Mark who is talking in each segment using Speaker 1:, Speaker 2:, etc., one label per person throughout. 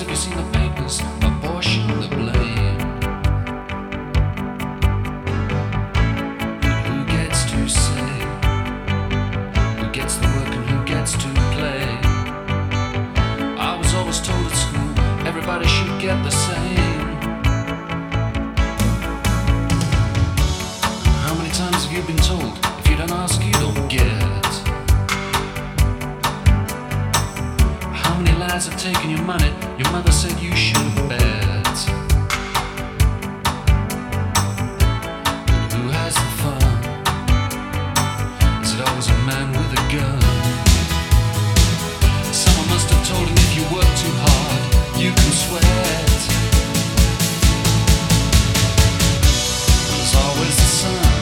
Speaker 1: have you seen the papers Abortion, the blame? Who gets to say? Who gets the work and who gets to play? I was always told at school everybody should get the same. How many times have you been told if you don't ask, you Lies have taken your money? Your mother said you should bet. Who has the fun? Is it always a man with a gun? Someone must have told him if you work too hard, you can sweat. There's always the sun.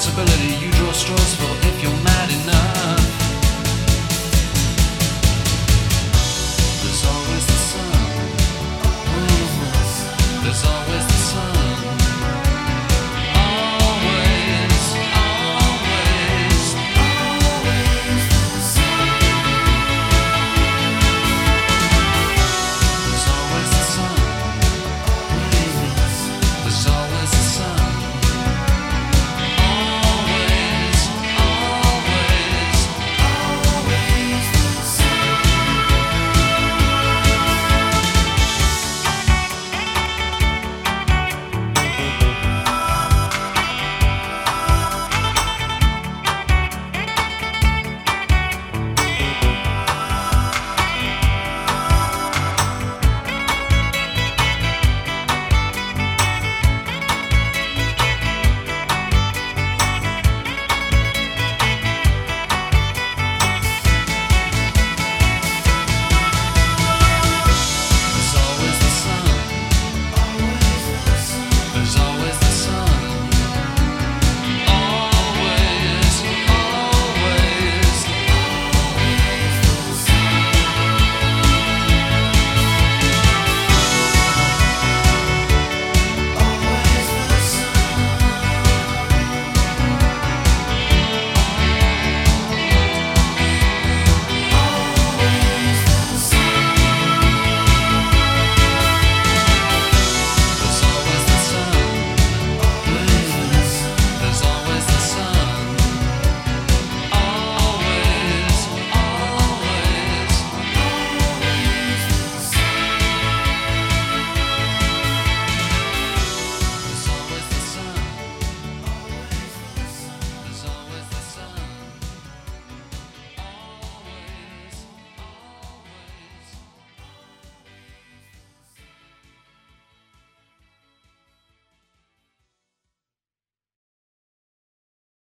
Speaker 1: responsibility. You draw straws for